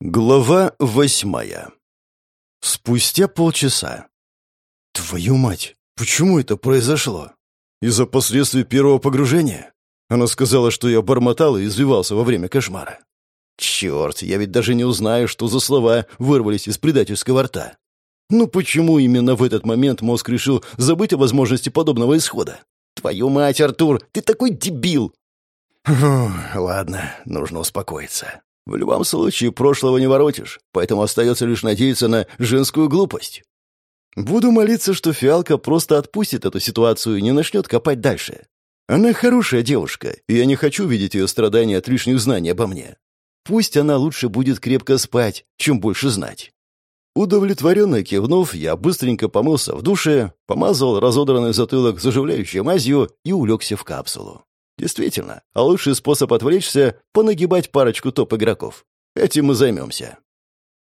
Глава восьмая. Спустя полчаса. Твою мать, почему это произошло? Из-за последствий первого погружения? Она сказала, что я бормотал и извивался во время кошмара. Черт, я ведь даже не узнаю, что за слова вырвались из предательского рта. Ну почему именно в этот момент мозг решил забыть о возможности подобного исхода? Твою мать, Артур, ты такой дебил! Фу, ладно, нужно успокоиться. В любом случае, прошлого не воротишь, поэтому остается лишь надеяться на женскую глупость. Буду молиться, что Фиалка просто отпустит эту ситуацию и не начнет копать дальше. Она хорошая девушка, и я не хочу видеть ее страдания от лишних знаний обо мне. Пусть она лучше будет крепко спать, чем больше знать. Удовлетворенно кивнув, я быстренько помылся в душе, помазал разодранный затылок заживляющей мазью и улегся в капсулу. Действительно, а лучший способ отвлечься — понагибать парочку топ-игроков. Этим мы займемся.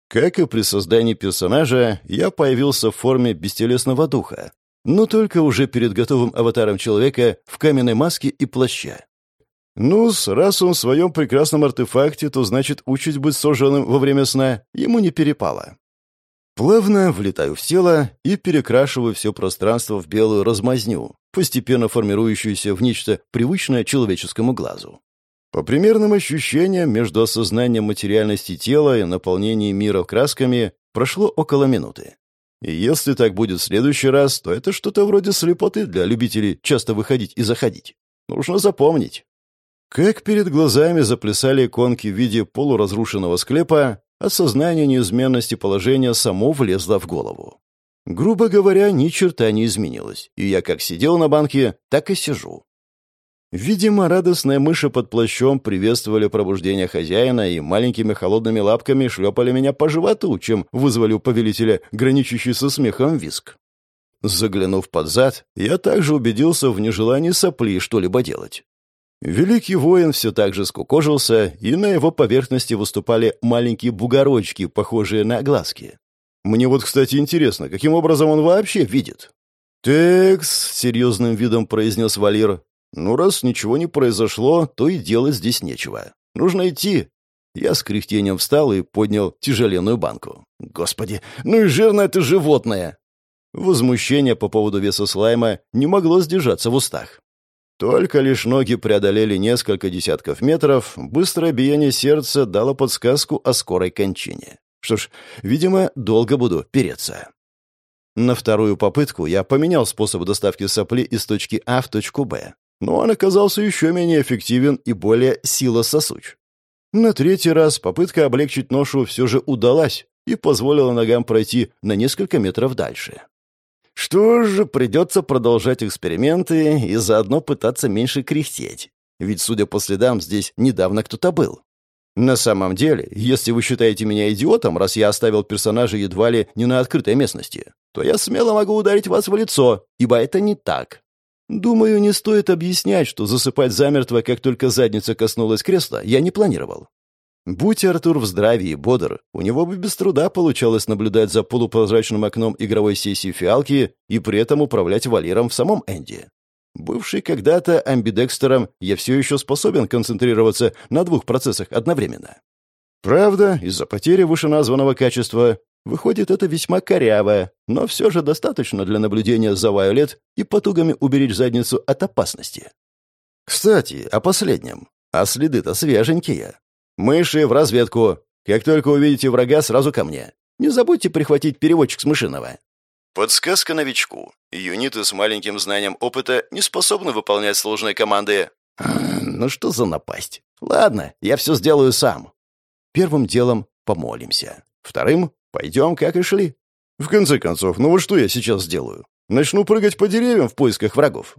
Как и при создании персонажа, я появился в форме бестелесного духа, но только уже перед готовым аватаром человека в каменной маске и плаща. ну раз он в своем прекрасном артефакте, то значит учить быть сожженным во время сна ему не перепало. Плавно влетаю в тело и перекрашиваю все пространство в белую размазню, постепенно формирующуюся в нечто привычное человеческому глазу. По примерным ощущениям, между осознанием материальности тела и наполнением мира красками прошло около минуты. И если так будет в следующий раз, то это что-то вроде слепоты для любителей часто выходить и заходить. Нужно запомнить. Как перед глазами заплясали иконки в виде полуразрушенного склепа, осознание неизменности положения само влезло в голову. Грубо говоря, ни черта не изменилось, и я как сидел на банке, так и сижу. Видимо, радостные мыши под плащом приветствовали пробуждение хозяина и маленькими холодными лапками шлепали меня по животу, чем вызвали у повелителя граничащий со смехом виск. Заглянув под зад, я также убедился в нежелании сопли что-либо делать. Великий воин все так же скукожился, и на его поверхности выступали маленькие бугорочки, похожие на глазки. Мне вот, кстати, интересно, каким образом он вообще видит? «Текс», — серьезным видом произнес Валир. «Ну, раз ничего не произошло, то и делать здесь нечего. Нужно идти». Я с кряхтением встал и поднял тяжеленную банку. «Господи, ну и жирное ты животное!» Возмущение по поводу веса слайма не могло сдержаться в устах. Только лишь ноги преодолели несколько десятков метров, быстрое биение сердца дало подсказку о скорой кончине. Что ж, видимо, долго буду переться. На вторую попытку я поменял способ доставки сопли из точки А в точку Б, но он оказался еще менее эффективен и более силососуч. На третий раз попытка облегчить ношу все же удалась и позволила ногам пройти на несколько метров дальше. Что ж, придется продолжать эксперименты и заодно пытаться меньше кряхтеть. Ведь, судя по следам, здесь недавно кто-то был. На самом деле, если вы считаете меня идиотом, раз я оставил персонажа едва ли не на открытой местности, то я смело могу ударить вас в лицо, ибо это не так. Думаю, не стоит объяснять, что засыпать замертво, как только задница коснулась кресла, я не планировал. Будь Артур в здравии и бодр, у него бы без труда получалось наблюдать за полупрозрачным окном игровой сессии фиалки и при этом управлять валером в самом Энди. Бывший когда-то амбидекстером, я все еще способен концентрироваться на двух процессах одновременно. Правда, из-за потери вышеназванного качества выходит это весьма коряво, но все же достаточно для наблюдения за Вайолет и потугами уберечь задницу от опасности. Кстати, о последнем. А следы-то свеженькие. «Мыши в разведку. Как только увидите врага, сразу ко мне. Не забудьте прихватить переводчик с мышиного». Подсказка новичку. Юниты с маленьким знанием опыта не способны выполнять сложные команды. Ну что за напасть? Ладно, я все сделаю сам. Первым делом помолимся. Вторым пойдем, как и шли. В конце концов, ну вот что я сейчас сделаю? Начну прыгать по деревьям в поисках врагов.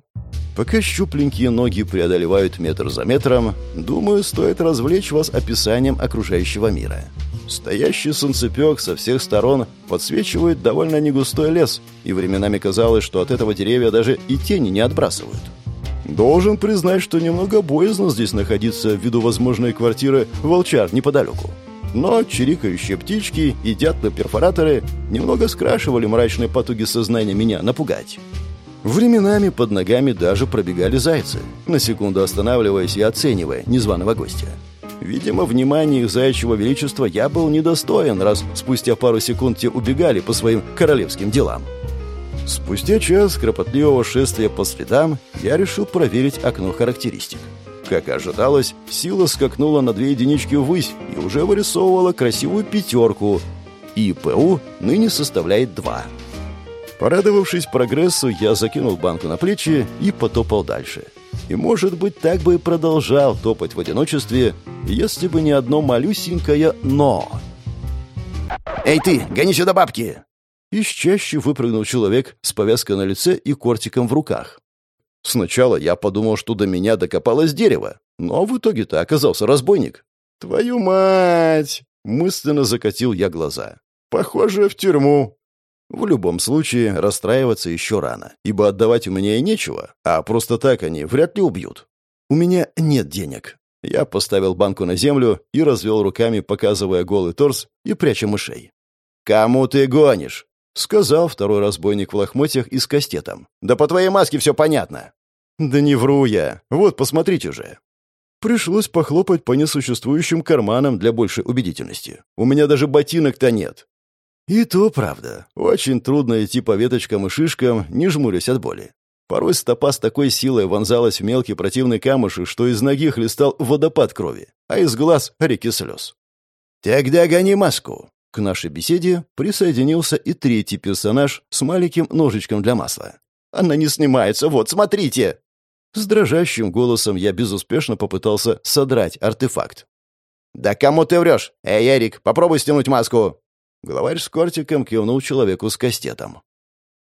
Пока щупленькие ноги преодолевают метр за метром, думаю, стоит развлечь вас описанием окружающего мира. Стоящий солнцепек со всех сторон подсвечивает довольно негустой лес, и временами казалось, что от этого деревья даже и тени не отбрасывают. Должен признать, что немного боязно здесь находиться ввиду возможной квартиры волчар неподалеку. Но чирикающие птички и дятлы-перфораторы немного скрашивали мрачные потуги сознания меня напугать. Временами под ногами даже пробегали зайцы, на секунду останавливаясь и оценивая незваного гостя. Видимо, внимания их заячьего величества я был недостоин, раз спустя пару секунд те убегали по своим королевским делам. Спустя час кропотливого шествия по следам я решил проверить окно характеристик. Как и ожидалось, сила скакнула на две единички ввысь и уже вырисовывала красивую пятерку. ИПУ ныне составляет два. Порадовавшись прогрессу, я закинул банку на плечи и потопал дальше. И, может быть, так бы и продолжал топать в одиночестве, если бы не одно малюсенькое «но». «Эй ты, гони сюда бабки!» Из чаще выпрыгнул человек с повязкой на лице и кортиком в руках. Сначала я подумал, что до меня докопалось дерево, но в итоге-то оказался разбойник. «Твою мать!» — мысленно закатил я глаза. «Похоже, в тюрьму». В любом случае, расстраиваться еще рано, ибо отдавать у меня и нечего, а просто так они вряд ли убьют. У меня нет денег. Я поставил банку на землю и развел руками, показывая голый торс и пряча мышей. «Кому ты гонишь?» — сказал второй разбойник в лохмотьях и с кастетом. «Да по твоей маске все понятно». «Да не вру я. Вот, посмотрите же». Пришлось похлопать по несуществующим карманам для большей убедительности. У меня даже ботинок-то нет. И то правда. Очень трудно идти по веточкам и шишкам, не жмурясь от боли. Порой стопа с такой силой вонзалась в мелкий противный камушек, что из ноги хлестал водопад крови, а из глаз — реки слез. «Тогда гони маску!» К нашей беседе присоединился и третий персонаж с маленьким ножичком для масла. «Она не снимается, вот, смотрите!» С дрожащим голосом я безуспешно попытался содрать артефакт. «Да кому ты врешь? Эй, Эрик, попробуй стянуть маску!» Главарь с кортиком кивнул человеку с кастетом.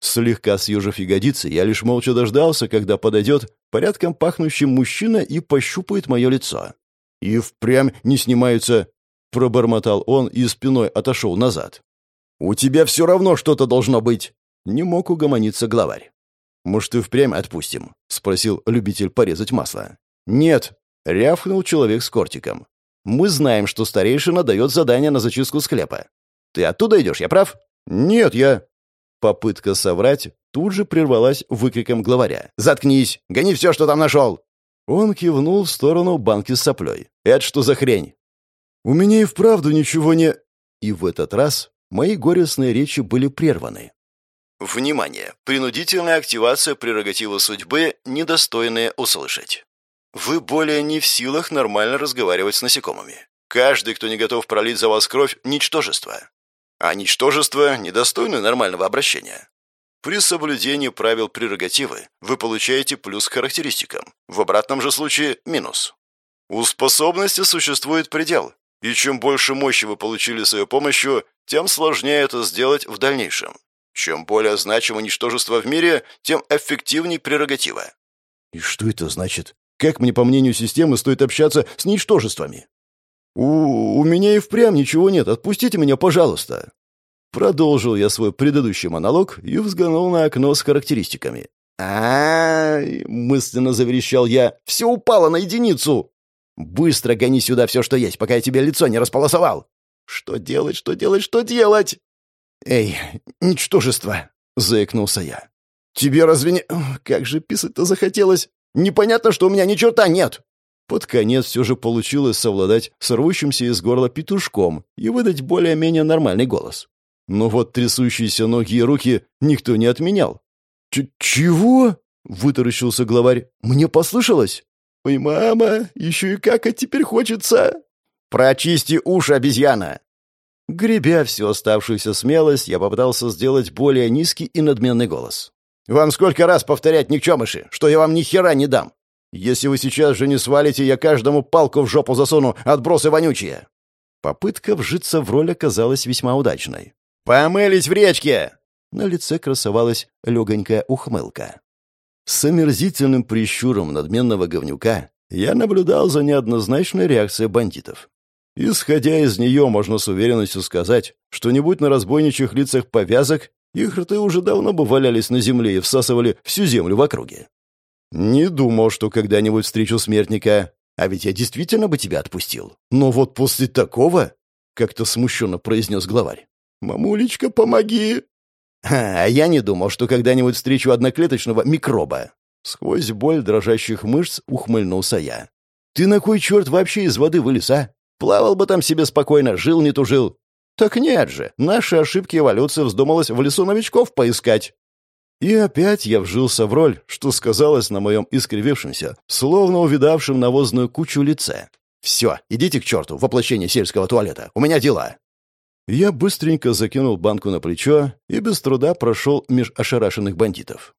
Слегка съежив ягодицы, я лишь молча дождался, когда подойдет порядком пахнущий мужчина и пощупает мое лицо. «И впрямь не снимаются...» — пробормотал он и спиной отошел назад. «У тебя все равно что-то должно быть!» — не мог угомониться главарь. «Может, и впрямь отпустим?» — спросил любитель порезать масло. «Нет!» — рявкнул человек с кортиком. «Мы знаем, что старейшина дает задание на зачистку склепа. Ты оттуда идешь, я прав?» «Нет, я...» Попытка соврать тут же прервалась выкриком главаря. «Заткнись! Гони все, что там нашел!» Он кивнул в сторону банки с соплей. «Это что за хрень?» «У меня и вправду ничего не...» И в этот раз мои горестные речи были прерваны. Внимание! Принудительная активация прерогатива судьбы, недостойная услышать. Вы более не в силах нормально разговаривать с насекомыми. Каждый, кто не готов пролить за вас кровь, — ничтожество а ничтожество недостойно нормального обращения. При соблюдении правил прерогативы вы получаете плюс к характеристикам, в обратном же случае – минус. У способности существует предел, и чем больше мощи вы получили своей помощью, тем сложнее это сделать в дальнейшем. Чем более значимо ничтожество в мире, тем эффективнее прерогатива. И что это значит? Как мне, по мнению системы, стоит общаться с ничтожествами? «У, у меня и впрямь ничего нет, отпустите меня, пожалуйста». Продолжил я свой предыдущий монолог и взглянул на окно с характеристиками. а, мысленно заверещал я. «Все упало на единицу!» «Быстро гони сюда все, что есть, пока я тебе лицо не располосовал!» «Что делать, что делать, что делать?» «Эй, ничтожество!» — заикнулся я. «Тебе разве не... Как же писать-то захотелось? Непонятно, что у меня ни черта нет!» Под конец все же получилось совладать с рвущимся из горла петушком и выдать более-менее нормальный голос. Но вот трясущиеся ноги и руки никто не отменял. Ч «Чего?» — вытаращился главарь. «Мне послышалось?» «Ой, мама, еще и какать теперь хочется!» «Прочисти уши, обезьяна!» Гребя всю оставшуюся смелость, я попытался сделать более низкий и надменный голос. «Вам сколько раз повторять, никчемыши, что я вам ни хера не дам? Если вы сейчас же не свалите, я каждому палку в жопу засуну, отбросы вонючие!» Попытка вжиться в роль оказалась весьма удачной. «Помылись в речке!» На лице красовалась легонькая ухмылка. С омерзительным прищуром надменного говнюка я наблюдал за неоднозначной реакцией бандитов. Исходя из нее, можно с уверенностью сказать, что не будь на разбойничьих лицах повязок, их рты уже давно бы валялись на земле и всасывали всю землю в округе. «Не думал, что когда-нибудь встречу смертника. А ведь я действительно бы тебя отпустил. Но вот после такого...» — как-то смущенно произнес главарь. «Мамулечка, помоги!» «А я не думал, что когда-нибудь встречу одноклеточного микроба». Сквозь боль дрожащих мышц ухмыльнулся я. Ты на кой черт вообще из воды вылез, а? Плавал бы там себе спокойно, жил не тужил. Так нет же, наши ошибки эволюции вздумалось в лесу новичков поискать. И опять я вжился в роль, что сказалось на моем искривившемся, словно увидавшем навозную кучу лице. «Все, идите к черту, воплощение сельского туалета. У меня дела». Я быстренько закинул банку на плечо и без труда прошел меж ошарашенных бандитов.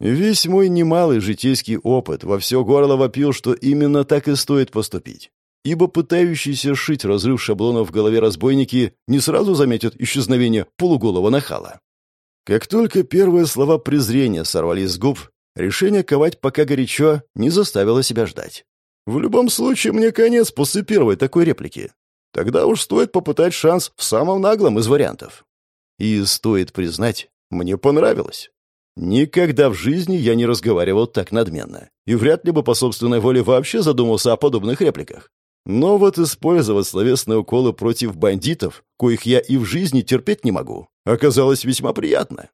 Весь мой немалый житейский опыт во все горло вопил, что именно так и стоит поступить. Ибо пытающиеся шить разрыв шаблонов в голове разбойники не сразу заметят исчезновение полуголого нахала. Как только первые слова презрения сорвались с губ, решение ковать пока горячо не заставило себя ждать. В любом случае, мне конец после первой такой реплики. Тогда уж стоит попытать шанс в самом наглом из вариантов. И стоит признать, мне понравилось. Никогда в жизни я не разговаривал так надменно. И вряд ли бы по собственной воле вообще задумался о подобных репликах. Но вот использовать словесные уколы против бандитов, коих я и в жизни терпеть не могу, оказалось весьма приятно.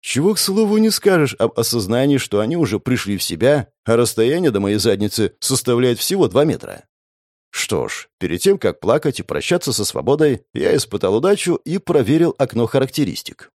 Чего, к слову, не скажешь об осознании, что они уже пришли в себя, а расстояние до моей задницы составляет всего два метра. Что ж, перед тем, как плакать и прощаться со свободой, я испытал удачу и проверил окно характеристик.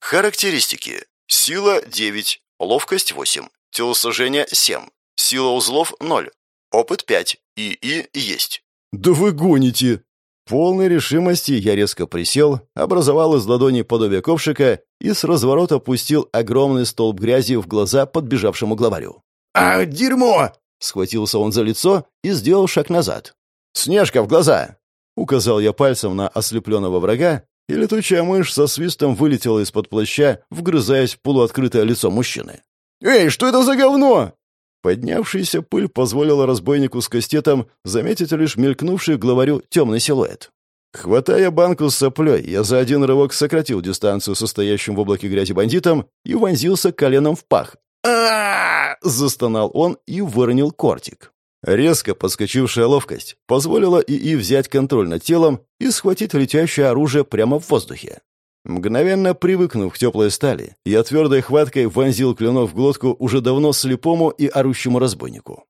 Характеристики. Сила – 9, ловкость – 8, телосложение – 7, сила узлов – 0, опыт – 5, ИИ есть. «Да вы гоните!» Полной решимости я резко присел, образовал из ладони подобие ковшика и с разворота пустил огромный столб грязи в глаза подбежавшему главарю. «А, дерьмо!» — схватился он за лицо и сделал шаг назад. «Снежка в глаза!» — указал я пальцем на ослепленного врага, и летучая мышь со свистом вылетела из-под плаща, вгрызаясь в полуоткрытое лицо мужчины. «Эй, что это за говно?» Поднявшаяся пыль позволила разбойнику с кастетом заметить лишь мелькнувший главарю темный силуэт. Хватая банку с соплей, я за один рывок сократил дистанцию состоящим в облаке грязи бандитам и вонзился коленом в пах. а застонал он и выронил кортик. Резко подскочившая ловкость позволила ИИ взять контроль над телом и схватить летящее оружие прямо в воздухе. Мгновенно привыкнув к теплой стали, я твердой хваткой вонзил клинок в глотку уже давно слепому и орущему разбойнику.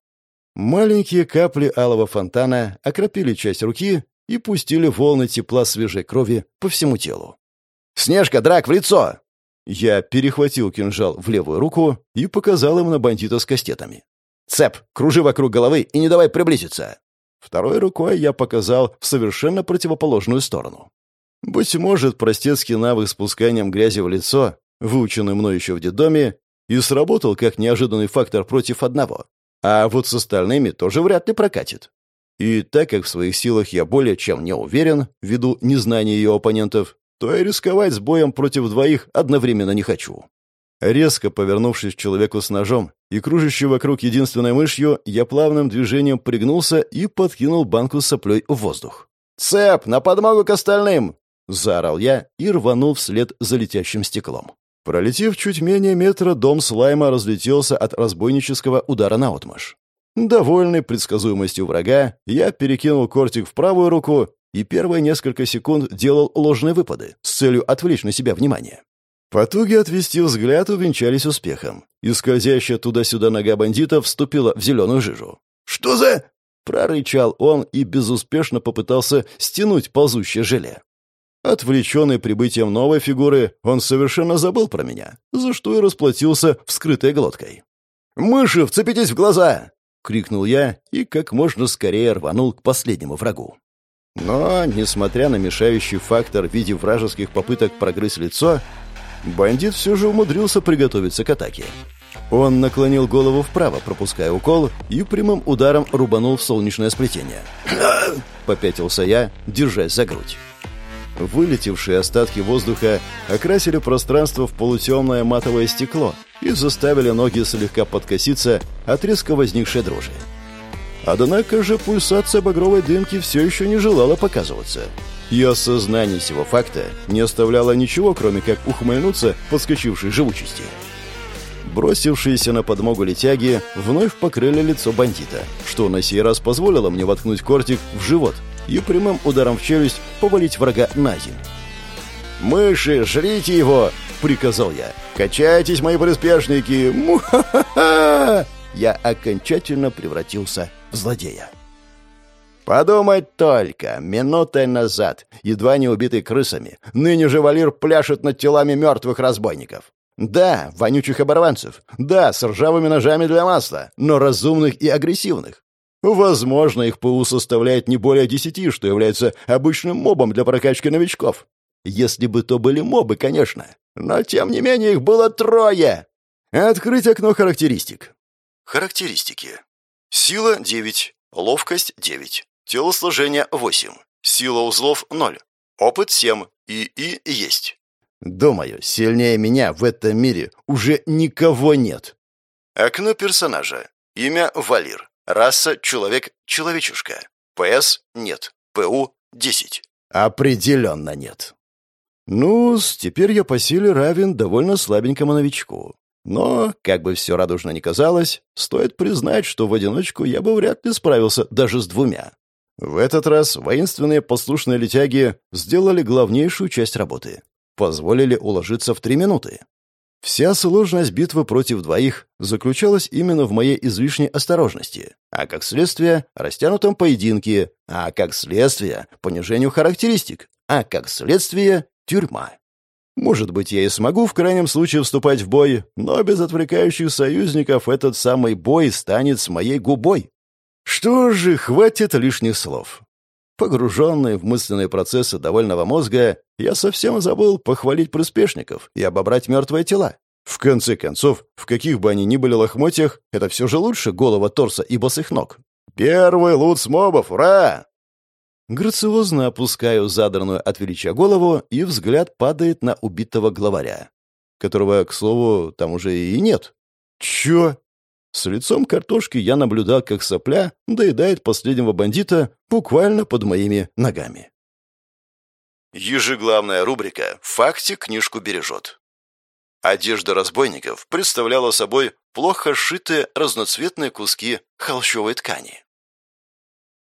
Маленькие капли алого фонтана окропили часть руки и пустили волны тепла свежей крови по всему телу. «Снежка, драк, в лицо!» Я перехватил кинжал в левую руку и показал им на бандита с кастетами. «Цеп, кружи вокруг головы и не давай приблизиться!» Второй рукой я показал в совершенно противоположную сторону. Быть может, простецкий навык спусканием грязи в лицо, выученный мной еще в детдоме, и сработал как неожиданный фактор против одного. А вот с остальными тоже вряд ли прокатит. И так как в своих силах я более чем не уверен, ввиду незнания ее оппонентов, то и рисковать с боем против двоих одновременно не хочу. Резко повернувшись к человеку с ножом и кружащей вокруг единственной мышью, я плавным движением пригнулся и подкинул банку с соплей в воздух. «Цеп! На подмогу к остальным!» Заорал я и рванул вслед за летящим стеклом. Пролетев чуть менее метра, дом слайма разлетелся от разбойнического удара на отмаш. Довольный предсказуемостью врага, я перекинул кортик в правую руку и первые несколько секунд делал ложные выпады с целью отвлечь на себя внимание. Потуги отвести взгляд увенчались успехом, и скользящая туда-сюда нога бандита вступила в зеленую жижу. «Что за...» — прорычал он и безуспешно попытался стянуть ползущее желе. Отвлеченный прибытием новой фигуры, он совершенно забыл про меня, за что и расплатился вскрытой глоткой. «Мыши, вцепитесь в глаза!» — крикнул я и как можно скорее рванул к последнему врагу. Но, несмотря на мешающий фактор в виде вражеских попыток прогрызть лицо, бандит все же умудрился приготовиться к атаке. Он наклонил голову вправо, пропуская укол, и прямым ударом рубанул в солнечное сплетение. Попятился я, держась за грудь. Вылетевшие остатки воздуха окрасили пространство в полутемное матовое стекло и заставили ноги слегка подкоситься от резко возникшей дрожи. Однако же пульсация багровой дымки все еще не желала показываться. И осознание сего факта не оставляло ничего, кроме как ухмыльнуться подскочившей живучести. Бросившиеся на подмогу летяги вновь покрыли лицо бандита, что на сей раз позволило мне воткнуть кортик в живот – и прямым ударом в челюсть повалить врага на землю. «Мыши, жрите его!» — приказал я. «Качайтесь, мои приспешники! Му-ха-ха-ха!» Я окончательно превратился злодея. Подумать только, минутой назад, едва не убитый крысами, ныне же Валир пляшет над телами мертвых разбойников. Да, вонючих оборванцев, да, с ржавыми ножами для масла, но разумных и агрессивных. Возможно, их ПУ составляет не более десяти, что является обычным мобом для прокачки новичков. Если бы то были мобы, конечно. Но, тем не менее, их было трое. Открыть окно характеристик. Характеристики. Сила — 9, ловкость — 9, телосложение — 8, сила узлов — 0, опыт — 7, и и есть. Думаю, сильнее меня в этом мире уже никого нет. Окно персонажа. Имя — Валир. Раса — человек-человечушка. ПС — нет. ПУ — 10. Определенно нет. ну теперь я по силе равен довольно слабенькому новичку. Но, как бы все радужно ни казалось, стоит признать, что в одиночку я бы вряд ли справился даже с двумя. В этот раз воинственные послушные летяги сделали главнейшую часть работы. Позволили уложиться в три минуты. Вся сложность битвы против двоих заключалась именно в моей излишней осторожности, а как следствие — растянутом поединке, а как следствие — понижению характеристик, а как следствие — тюрьма. Может быть, я и смогу в крайнем случае вступать в бой, но без отвлекающих союзников этот самый бой станет с моей губой. Что же, хватит лишних слов. Погруженный в мысленные процессы довольного мозга, я совсем забыл похвалить приспешников и обобрать мертвые тела. В конце концов, в каких бы они ни были лохмотьях, это все же лучше голова, торса и босых ног. «Первый лут с мобов, ура!» Грациозно опускаю задранную от величия голову, и взгляд падает на убитого главаря, которого, к слову, там уже и нет. Чё? С лицом картошки я наблюдал, как сопля доедает последнего бандита буквально под моими ногами. Ежеглавная рубрика «В факте книжку бережет». Одежда разбойников представляла собой плохо сшитые разноцветные куски холщовой ткани.